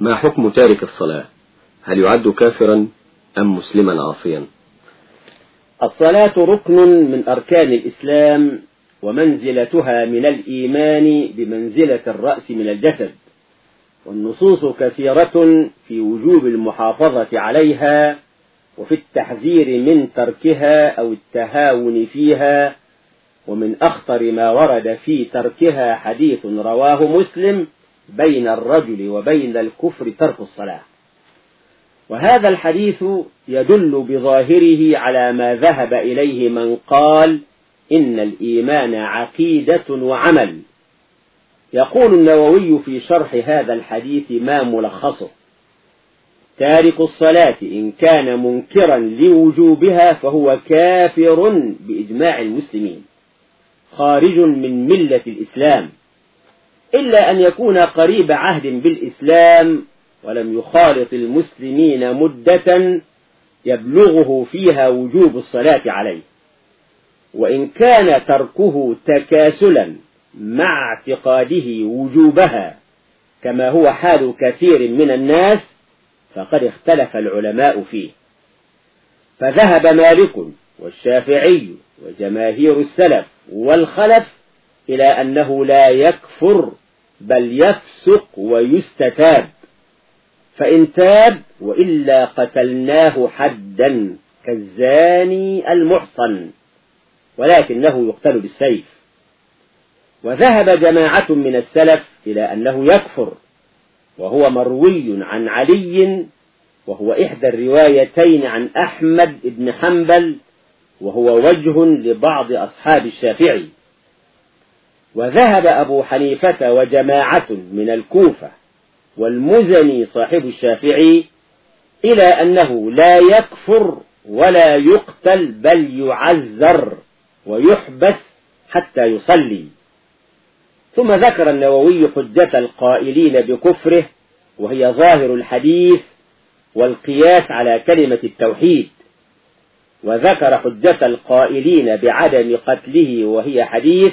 ما حكم تارك الصلاة؟ هل يعد كافرا أم مسلما عاصيا؟ الصلاة ركن من أركان الإسلام ومنزلتها من الإيمان بمنزلة الرأس من الجسد والنصوص كثيرة في وجوب المحافظة عليها وفي التحذير من تركها أو التهاون فيها ومن أخطر ما ورد في تركها حديث رواه مسلم بين الرجل وبين الكفر ترك الصلاة. وهذا الحديث يدل بظاهره على ما ذهب إليه من قال إن الإيمان عقيدة وعمل. يقول النووي في شرح هذا الحديث ما ملخصه تارك الصلاة إن كان منكرا لوجوبها فهو كافر بإجماع المسلمين خارج من ملة الإسلام. إلا أن يكون قريب عهد بالإسلام ولم يخالط المسلمين مدة يبلغه فيها وجوب الصلاة عليه. وإن كان تركه تكاسلا مع اعتقاده وجوبها كما هو حال كثير من الناس فقد اختلف العلماء فيه. فذهب مالك والشافعي وجماهير السلف والخلف إلى أنه لا يكفر بل يفسق ويستتاب. فإن تاب وإلا قتلناه حدا كالزاني المحصن ولكنه يقتل بالسيف. وذهب جماعة من السلف إلى أنه يكفر وهو مروي عن علي وهو إحدى الروايتين عن أحمد بن حنبل وهو وجه لبعض أصحاب الشافعي. وذهب أبو حنيفة وجماعة من الكوفة والمزني صاحب الشافعي إلى أنه لا يكفر ولا يقتل بل يعزر ويحبس حتى يصلي. ثم ذكر النووي حجة القائلين بكفره وهي ظاهر الحديث والقياس على كلمة التوحيد. وذكر حجة القائلين بعدم قتله وهي حديث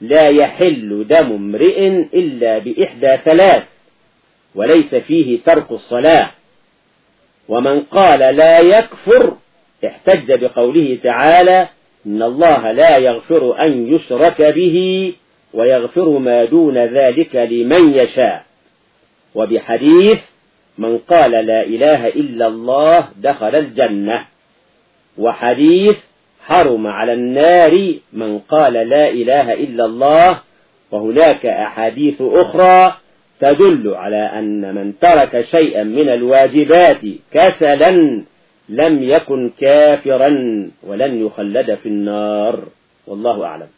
لا يحل دم امرئ إلا بإحدى ثلاث وليس فيه ترك الصلاة. ومن قال لا يكفر احتج بقوله تعالى إن الله لا يغفر أن يشرك به ويغفر ما دون ذلك لمن يشاء. وبحديث من قال لا إله إلا الله دخل الجنة. وحديث حرم على النار من قال لا إله إلا الله وهناك أحاديث أخرى تدل على أن من ترك شيئا من الواجبات كسلا لم يكن كافرا ولن يخلد في النار. والله أعلم.